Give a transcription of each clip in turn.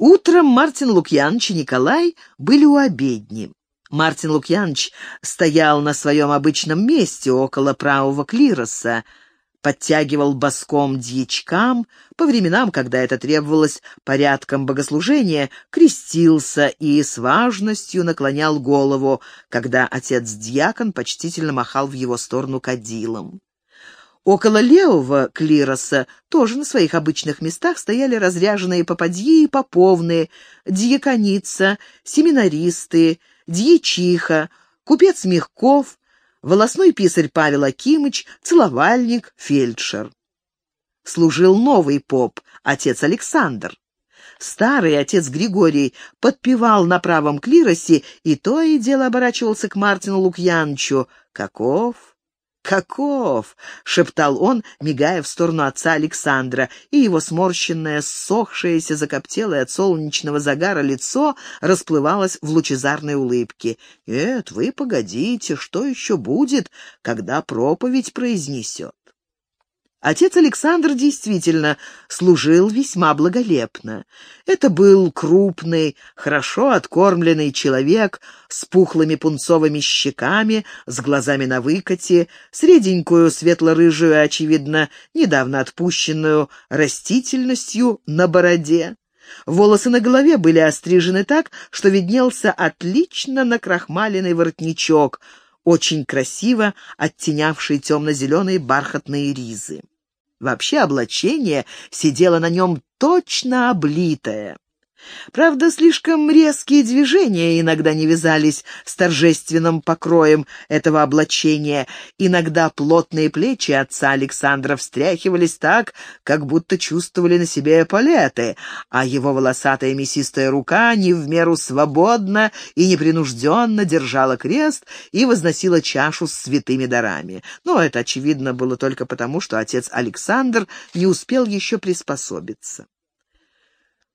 Утром Мартин Лукьянович и Николай были у обедни. Мартин Лукьянович стоял на своем обычном месте около правого клироса, подтягивал боском дьячкам, по временам, когда это требовалось порядком богослужения, крестился и с важностью наклонял голову, когда отец-дьякон почтительно махал в его сторону кадилом. Около левого клироса тоже на своих обычных местах стояли разряженные попадьи и поповные, дьяконица, семинаристы, дьячиха, купец Мягков, волосной писарь Павел Акимыч, целовальник, фельдшер. Служил новый поп, отец Александр. Старый отец Григорий подпевал на правом клиросе и то и дело оборачивался к Мартину Лукьянчу. Каков «Каков!» — шептал он, мигая в сторону отца Александра, и его сморщенное, ссохшееся, закоптелое от солнечного загара лицо расплывалось в лучезарной улыбке. «Эд, вы погодите, что еще будет, когда проповедь произнесет?» Отец Александр действительно служил весьма благолепно. Это был крупный, хорошо откормленный человек с пухлыми пунцовыми щеками, с глазами на выкате, среденькую светло-рыжую, очевидно, недавно отпущенную растительностью на бороде. Волосы на голове были острижены так, что виднелся отлично накрахмаленный воротничок, очень красиво оттенявший темно-зеленые бархатные ризы. Вообще облачение сидело на нем точно облитое. Правда, слишком резкие движения иногда не вязались с торжественным покроем этого облачения. Иногда плотные плечи отца Александра встряхивались так, как будто чувствовали на себе эполеты, а его волосатая мясистая рука не в меру свободно и непринужденно держала крест и возносила чашу с святыми дарами. Но это, очевидно, было только потому, что отец Александр не успел еще приспособиться.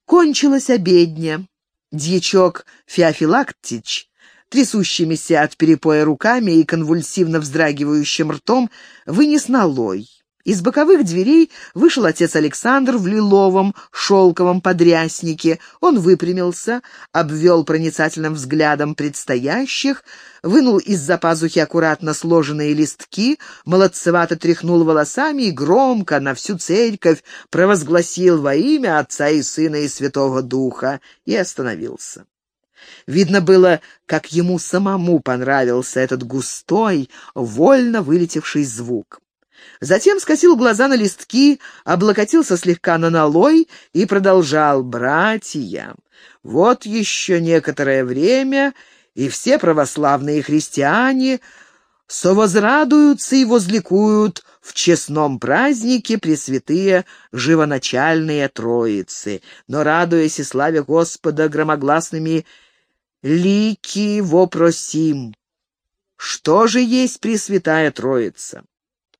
Кончилась обедня. Дьячок Феофилактич, трясущимися от перепоя руками и конвульсивно вздрагивающим ртом, вынес налой. Из боковых дверей вышел отец Александр в лиловом шелковом подряснике. Он выпрямился, обвел проницательным взглядом предстоящих, вынул из-за пазухи аккуратно сложенные листки, молодцевато тряхнул волосами и громко на всю церковь провозгласил во имя Отца и Сына и Святого Духа и остановился. Видно было, как ему самому понравился этот густой, вольно вылетевший звук. Затем скосил глаза на листки, облокотился слегка на налой и продолжал «Братья, вот еще некоторое время, и все православные христиане совозрадуются и возликуют в честном празднике Пресвятые Живоначальные Троицы, но, радуясь и славя Господа громогласными лики вопросим, что же есть Пресвятая Троица?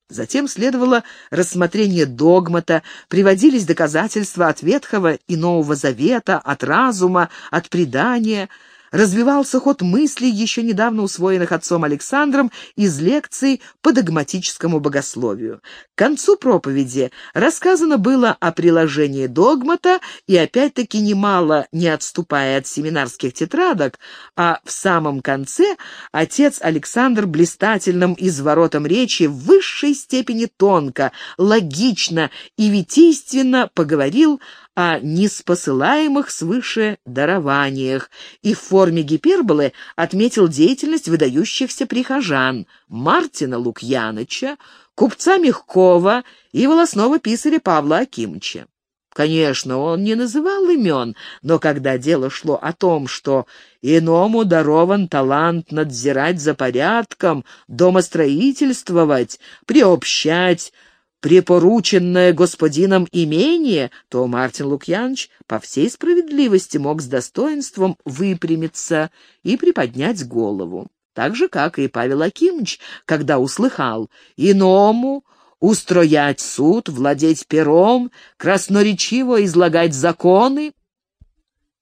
Затем следовало рассмотрение догмата, приводились доказательства от Ветхого и Нового Завета, от разума, от предания — развивался ход мыслей, еще недавно усвоенных отцом Александром из лекций по догматическому богословию. К концу проповеди рассказано было о приложении догмата и опять-таки немало, не отступая от семинарских тетрадок, а в самом конце отец Александр блистательным изворотом речи в высшей степени тонко, логично и витийственно поговорил о неспосылаемых свыше дарованиях и в форме гиперболы отметил деятельность выдающихся прихожан Мартина Лукьяныча, купца Мягкова и волосного писаря Павла Акимыча. Конечно, он не называл имен, но когда дело шло о том, что иному дарован талант надзирать за порядком, домостроительствовать, приобщать, препорученное господином имение, то Мартин Лукьянович по всей справедливости мог с достоинством выпрямиться и приподнять голову. Так же, как и Павел Акимович, когда услыхал «иному устроять суд, владеть пером, красноречиво излагать законы»,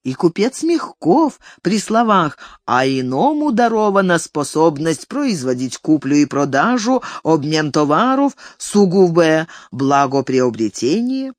и купец Мягков при словах «а иному дарована способность производить куплю и продажу, обмен товаров, сугубое благоприобретение».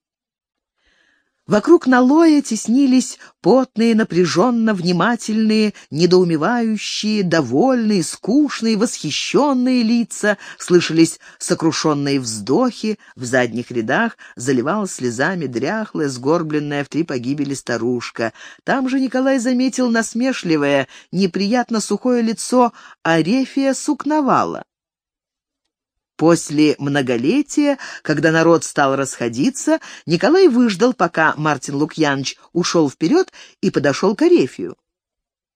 Вокруг налоя теснились потные, напряженно внимательные, недоумевающие, довольные, скучные, восхищенные лица, слышались сокрушенные вздохи, в задних рядах заливалась слезами дряхлая, сгорбленная в три погибели старушка. Там же Николай заметил насмешливое, неприятно сухое лицо Арефия Сукновала. После многолетия, когда народ стал расходиться, Николай выждал, пока Мартин Лукьянович ушел вперед и подошел к Арефию.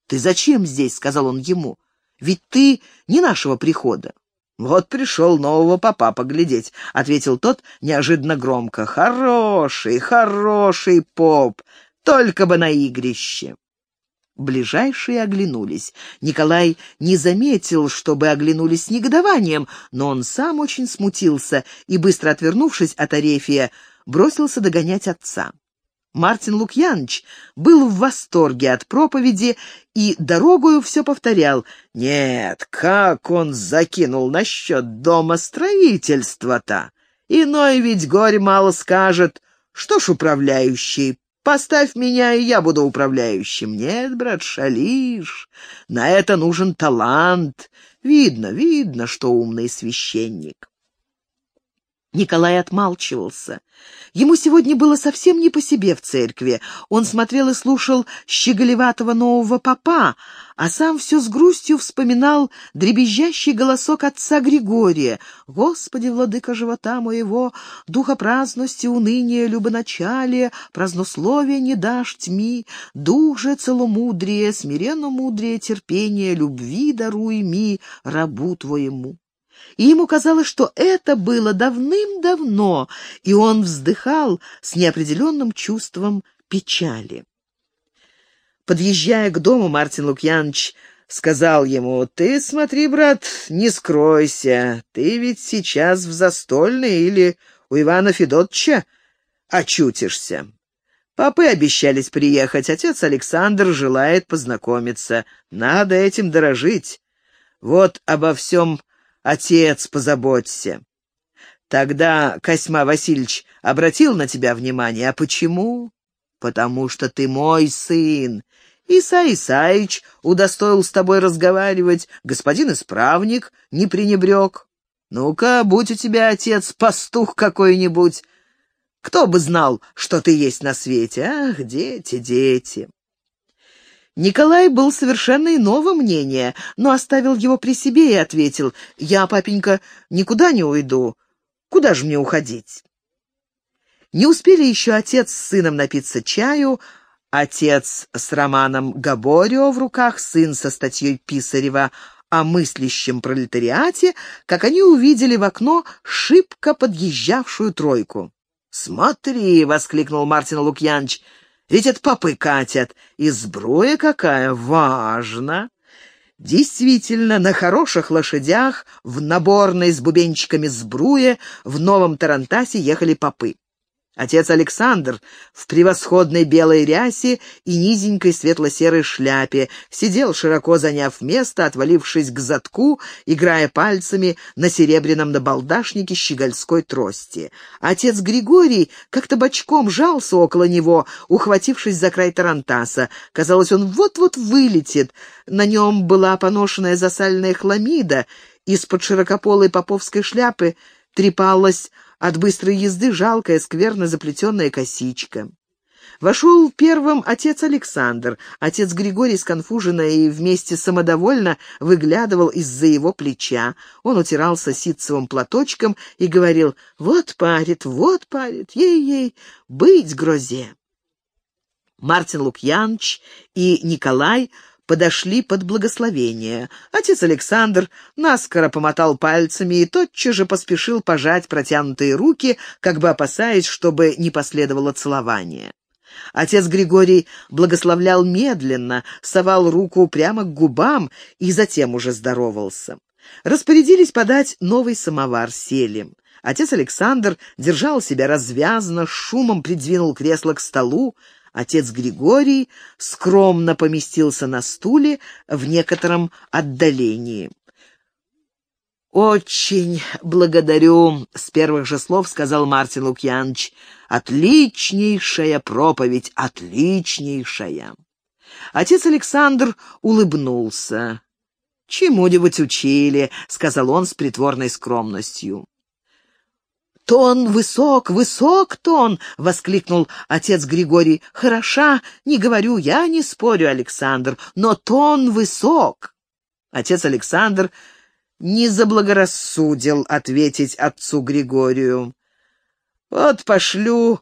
«Ты зачем здесь?» — сказал он ему. «Ведь ты не нашего прихода». «Вот пришел нового папа поглядеть», — ответил тот неожиданно громко. «Хороший, хороший поп, только бы на игрище». Ближайшие оглянулись. Николай не заметил, чтобы оглянулись с негодованием, но он сам очень смутился и, быстро отвернувшись от Арефия, бросился догонять отца. Мартин Лукьянович был в восторге от проповеди и дорогою все повторял. «Нет, как он закинул насчет дома строительства-то! Иной ведь горе мало скажет. Что ж управляющий, Поставь меня, и я буду управляющим. Нет, брат, шалишь. На это нужен талант. Видно, видно, что умный священник. Николай отмалчивался. Ему сегодня было совсем не по себе в церкви. Он смотрел и слушал щеголеватого нового папа, а сам все с грустью вспоминал дребезжащий голосок отца Григория. «Господи, владыка живота моего, духа праздности, уныния, любоначалия, празднословия не дашь тьми, дух же целомудрие, смиренно мудрее терпение, любви даруй ми, рабу твоему» и ему казалось, что это было давным-давно, и он вздыхал с неопределенным чувством печали. Подъезжая к дому, Мартин Лукьянович сказал ему, «Ты смотри, брат, не скройся, ты ведь сейчас в застольной или у Ивана Федотча очутишься». Папы обещались приехать, отец Александр желает познакомиться. Надо этим дорожить. Вот обо всем отец, позаботься. Тогда Косьма Васильевич обратил на тебя внимание. А почему? Потому что ты мой сын. Иса Исаич удостоил с тобой разговаривать, господин исправник не пренебрег. Ну-ка, будь у тебя отец пастух какой-нибудь. Кто бы знал, что ты есть на свете? Ах, дети, дети. Николай был совершенно иного мнения, но оставил его при себе и ответил, «Я, папенька, никуда не уйду. Куда же мне уходить?» Не успели еще отец с сыном напиться чаю, отец с романом Габорио в руках, сын со статьей Писарева о мыслящем пролетариате, как они увидели в окно шибко подъезжавшую тройку. «Смотри!» — воскликнул Мартин Лукьянович — ведь от попы катят. И сбруя какая важна. Действительно, на хороших лошадях, в наборной с бубенчиками сбруе, в новом Тарантасе ехали попы. Отец Александр в превосходной белой рясе и низенькой светло-серой шляпе сидел, широко заняв место, отвалившись к задку, играя пальцами на серебряном набалдашнике щегольской трости. Отец Григорий как-то бочком жался около него, ухватившись за край тарантаса. Казалось, он вот-вот вылетит. На нем была поношенная засальная хламида, из-под широкополой поповской шляпы трепалась от быстрой езды жалкая, скверно заплетенная косичка. Вошел первым отец Александр. Отец Григорий сконфуженно и вместе самодовольно выглядывал из-за его плеча. Он утирался ситцевым платочком и говорил «Вот парит, вот парит, ей-ей, быть грозе». Мартин Лукьянович и Николай подошли под благословение. Отец Александр наскоро помотал пальцами и тотчас же поспешил пожать протянутые руки, как бы опасаясь, чтобы не последовало целование. Отец Григорий благословлял медленно, совал руку прямо к губам и затем уже здоровался. Распорядились подать новый самовар сели. Отец Александр держал себя развязно, шумом придвинул кресло к столу, Отец Григорий скромно поместился на стуле в некотором отдалении. «Очень благодарю», — с первых же слов сказал Мартин Лукьянович. «Отличнейшая проповедь, отличнейшая». Отец Александр улыбнулся. «Чему-нибудь учили», — сказал он с притворной скромностью. «Тон высок, высок тон!» — воскликнул отец Григорий. «Хороша, не говорю, я не спорю, Александр, но тон высок!» Отец Александр не заблагорассудил ответить отцу Григорию. «Вот пошлю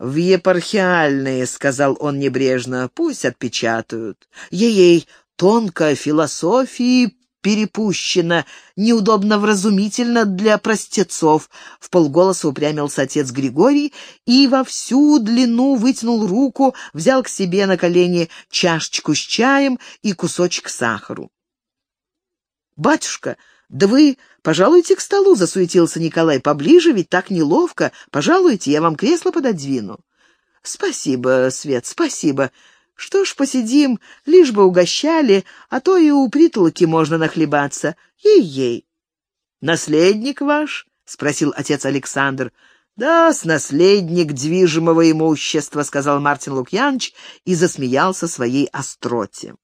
в епархиальные», — сказал он небрежно, — «пусть отпечатают. Ей-ей, тонко философии перепущено, неудобно вразумительно для простецов», — в полголоса упрямился отец Григорий и во всю длину вытянул руку, взял к себе на колени чашечку с чаем и кусочек сахару. «Батюшка, да вы пожалуйте к столу», — засуетился Николай. «Поближе, ведь так неловко. Пожалуйте, я вам кресло пододвину». «Спасибо, Свет, спасибо. Что ж, посидим, лишь бы угощали, а то и у притолоки можно нахлебаться. Ей-ей». «Наследник ваш?» — спросил отец Александр. «Да, с наследник движимого имущества», — сказал Мартин Лукьянович и засмеялся своей остроте.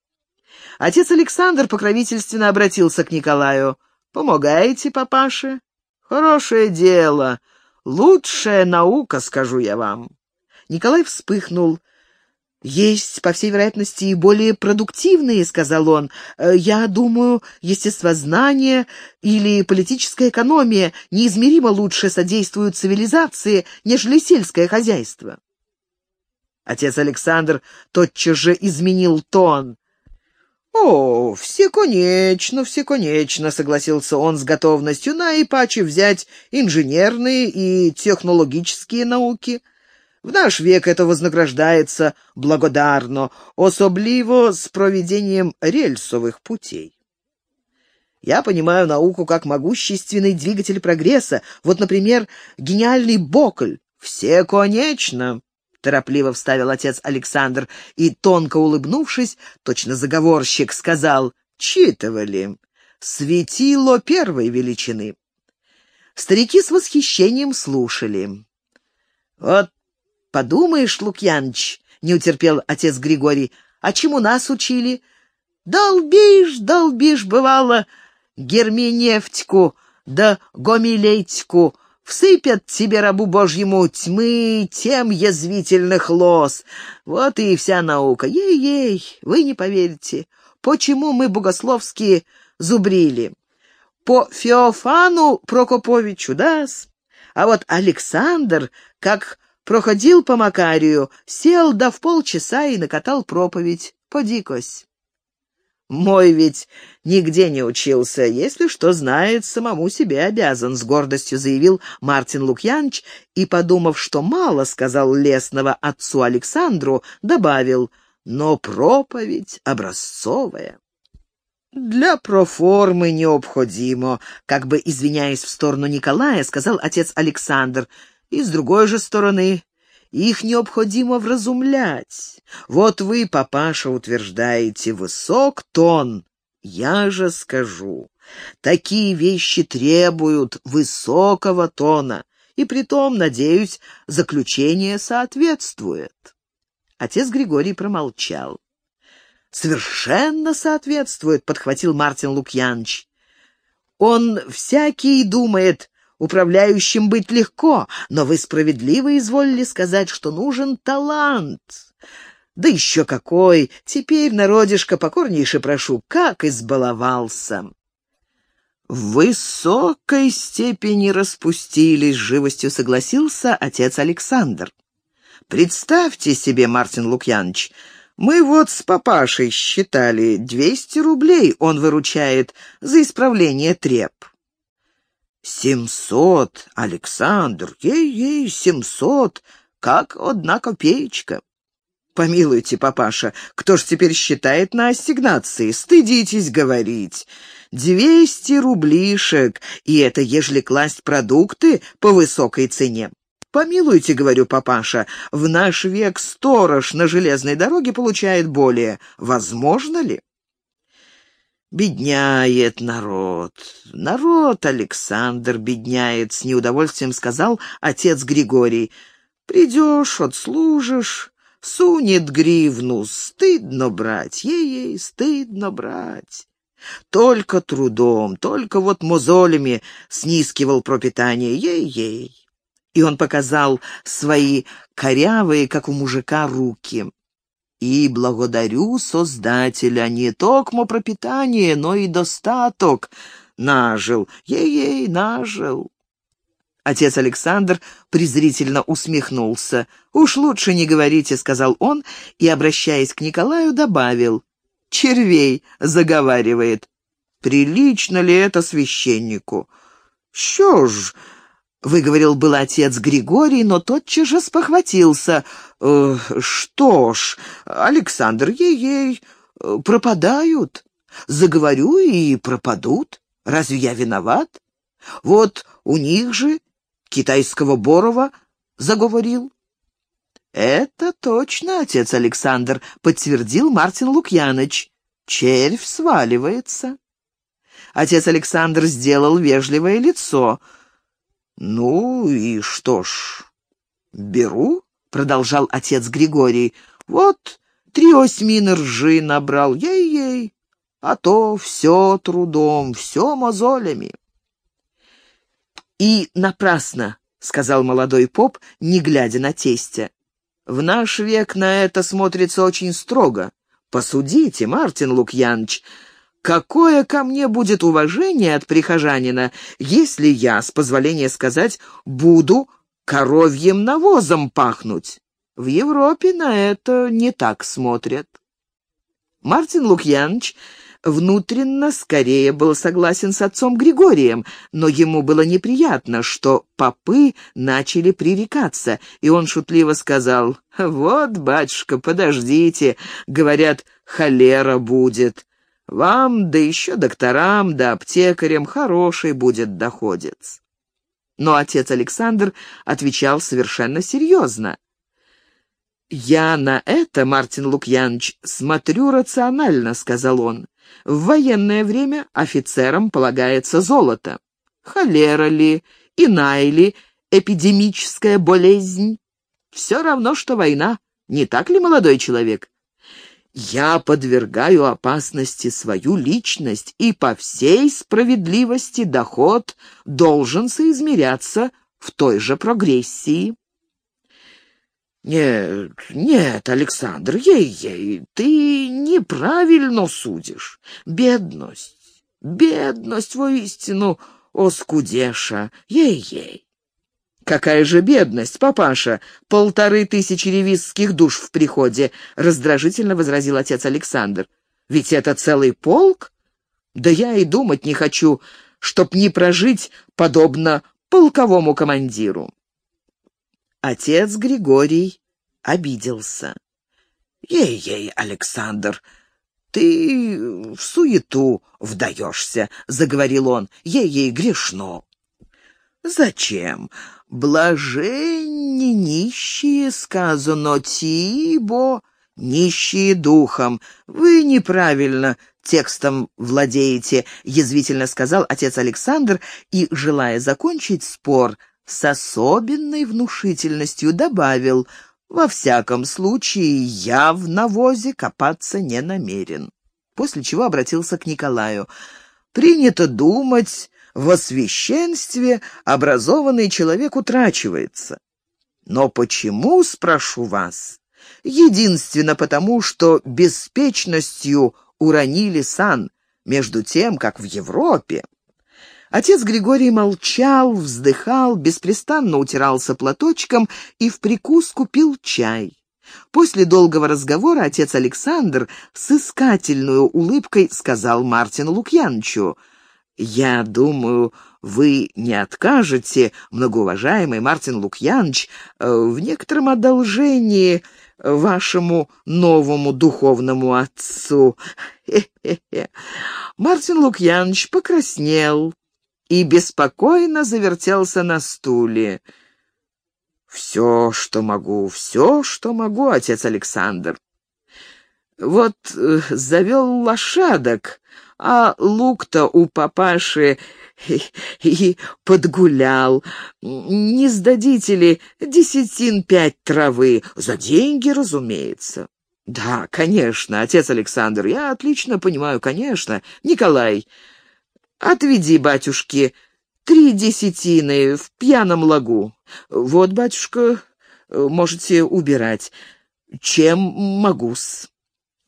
Отец Александр покровительственно обратился к Николаю. «Помогаете, папаше? Хорошее дело. Лучшая наука, скажу я вам». Николай вспыхнул. «Есть, по всей вероятности, и более продуктивные», — сказал он. «Э, «Я думаю, естествознание или политическая экономия неизмеримо лучше содействуют цивилизации, нежели сельское хозяйство». Отец Александр тотчас же изменил тон. «О, все конечно, все конечно», — согласился он с готовностью, на и паче взять инженерные и технологические науки. В наш век это вознаграждается благодарно, особливо с проведением рельсовых путей. Я понимаю науку как могущественный двигатель прогресса. Вот, например, гениальный Бокль. Все конечно торопливо вставил отец Александр и, тонко улыбнувшись, точно заговорщик, сказал «Читывали. Светило первой величины». Старики с восхищением слушали. «Вот подумаешь, Лукьяныч», — не утерпел отец Григорий, — «а чему нас учили?» «Долбишь, долбишь, бывало, герменевтику да гомилейтику, Всыпят тебе, рабу Божьему, тьмы тем язвительных лос. Вот и вся наука. Ей-ей, вы не поверите, почему мы богословские зубрили. По Феофану Прокоповичу, да? А вот Александр, как проходил по Макарию, сел да в полчаса и накатал проповедь. Подикось. Мой ведь нигде не учился. Если что знает, самому себе обязан», — с гордостью заявил Мартин Лукьянович и, подумав, что мало сказал лесного отцу Александру, добавил «но проповедь образцовая». «Для проформы необходимо», — как бы извиняясь в сторону Николая, сказал отец Александр, и с другой же стороны их необходимо вразумлять. Вот вы, папаша, утверждаете высок тон. Я же скажу, такие вещи требуют высокого тона, и притом, надеюсь, заключение соответствует. Отец Григорий промолчал. «Совершенно соответствует», — подхватил Мартин Лукьянович. «Он всякий думает, Управляющим быть легко, но вы справедливо изволили сказать, что нужен талант. Да еще какой! Теперь, народишко, покорнейше прошу, как избаловался!» «В высокой степени распустились», — живостью согласился отец Александр. «Представьте себе, Мартин Лукьянович, мы вот с папашей считали, двести рублей он выручает за исправление треп. «Семьсот, Александр, ей-ей, семьсот, как одна копеечка». «Помилуйте, папаша, кто ж теперь считает на ассигнации? Стыдитесь говорить. Двести рублишек, и это ежели класть продукты по высокой цене. Помилуйте, говорю, папаша, в наш век сторож на железной дороге получает более. Возможно ли?» «Бедняет народ, народ, Александр, бедняет», — с неудовольствием сказал отец Григорий. «Придешь, отслужишь, сунет гривну, стыдно брать, ей-ей, стыдно брать». Только трудом, только вот мозолями снискивал пропитание, ей-ей. И он показал свои корявые, как у мужика, руки и благодарю Создателя не только пропитание, но и достаток. Нажил, ей-ей, нажил. Отец Александр презрительно усмехнулся. «Уж лучше не говорите», — сказал он, и, обращаясь к Николаю, добавил. «Червей», — заговаривает. «Прилично ли это священнику?» «Що ж», — выговорил был отец Григорий, но тотчас же спохватился. «Э, «Что ж, Александр, ей-ей, э, пропадают. Заговорю и пропадут. Разве я виноват? Вот у них же китайского Борова заговорил». «Это точно, отец Александр», — подтвердил Мартин Лукьяныч. «Червь сваливается». Отец Александр сделал вежливое лицо — «Ну и что ж, беру», — продолжал отец Григорий. «Вот три осьмины ржи набрал, ей-ей, а то все трудом, все мозолями». «И напрасно», — сказал молодой поп, не глядя на тестя. «В наш век на это смотрится очень строго. Посудите, Мартин Лукьянович, Какое ко мне будет уважение от прихожанина, если я, с позволения сказать, буду коровьим навозом пахнуть? В Европе на это не так смотрят. Мартин Лукьянович внутренно скорее был согласен с отцом Григорием, но ему было неприятно, что попы начали пререкаться, и он шутливо сказал, «Вот, батюшка, подождите, говорят, холера будет». Вам, да еще докторам, да аптекарям хороший будет доходец. Но отец Александр отвечал совершенно серьезно. «Я на это, Мартин Лукьянович, смотрю рационально», — сказал он. «В военное время офицерам полагается золото. Холера ли, иная ли, эпидемическая болезнь? Все равно, что война. Не так ли, молодой человек? Я подвергаю опасности свою личность, и по всей справедливости доход должен соизмеряться в той же прогрессии. «Нет, нет, Александр, ей-ей, ты неправильно судишь. Бедность, бедность воистину оскудеша, ей-ей. «Какая же бедность, папаша! Полторы тысячи ревизских душ в приходе!» — раздражительно возразил отец Александр. «Ведь это целый полк? Да я и думать не хочу, чтоб не прожить подобно полковому командиру». Отец Григорий обиделся. «Ей-ей, Александр, ты в суету вдаешься», — заговорил он. «Ей-ей грешно». «Зачем? Блаженни нищие, сказано, тибо, нищие духом. Вы неправильно текстом владеете, язвительно сказал отец Александр и, желая закончить спор, с особенной внушительностью добавил, «Во всяком случае, я в навозе копаться не намерен». После чего обратился к Николаю. «Принято думать, во священстве образованный человек утрачивается. Но почему, спрошу вас? Единственно потому, что беспечностью уронили сан, между тем, как в Европе. Отец Григорий молчал, вздыхал, беспрестанно утирался платочком и в прикуску пил чай. После долгого разговора отец Александр с искательной улыбкой сказал Мартину Лукьянчу — «Я думаю, вы не откажете, многоуважаемый Мартин Лукьянович, э, в некотором одолжении вашему новому духовному отцу». Мартин Лукьянович покраснел и беспокойно завертелся на стуле. «Все, что могу, все, что могу, отец Александр». Вот э, завел лошадок, а лук-то у папаши и подгулял. Не сдадите ли десятин пять травы? За деньги, разумеется. Да, конечно, отец Александр, я отлично понимаю, конечно. Николай, отведи батюшке три десятины в пьяном лагу. Вот, батюшка, можете убирать. Чем могу-с?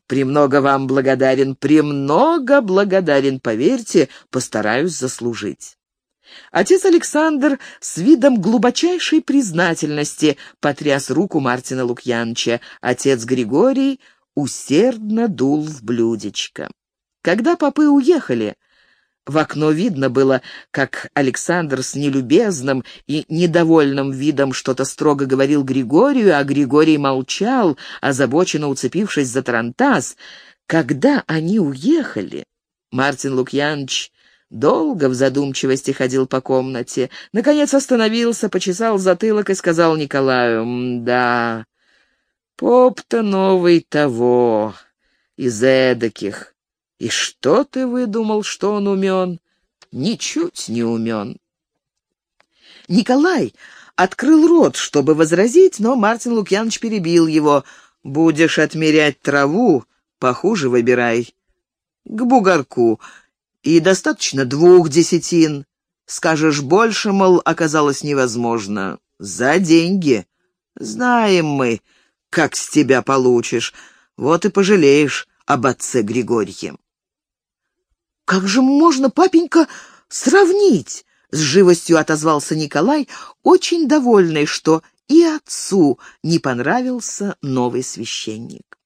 Премного вам благодарен, премного благодарен, поверьте, постараюсь заслужить. Отец Александр с видом глубочайшей признательности потряс руку Мартина Лукьянча. Отец Григорий усердно дул в блюдечко. Когда попы уехали, в окно видно было, как Александр с нелюбезным и недовольным видом что-то строго говорил Григорию, а Григорий молчал, озабоченно уцепившись за тарантас. Когда они уехали, Мартин Лукьянович долго в задумчивости ходил по комнате, наконец остановился, почесал затылок и сказал Николаю, «Да, поп-то новый того, из эдаких». И что ты выдумал, что он умен? Ничуть не умен. Николай открыл рот, чтобы возразить, но Мартин Лукьянович перебил его. «Будешь отмерять траву, похуже выбирай. К бугорку. И достаточно двух десятин. Скажешь больше, мол, оказалось невозможно. За деньги. Знаем мы, как с тебя получишь. Вот и пожалеешь об отце Григорье». «Как же можно, папенька, сравнить?» — с живостью отозвался Николай, очень довольный, что и отцу не понравился новый священник.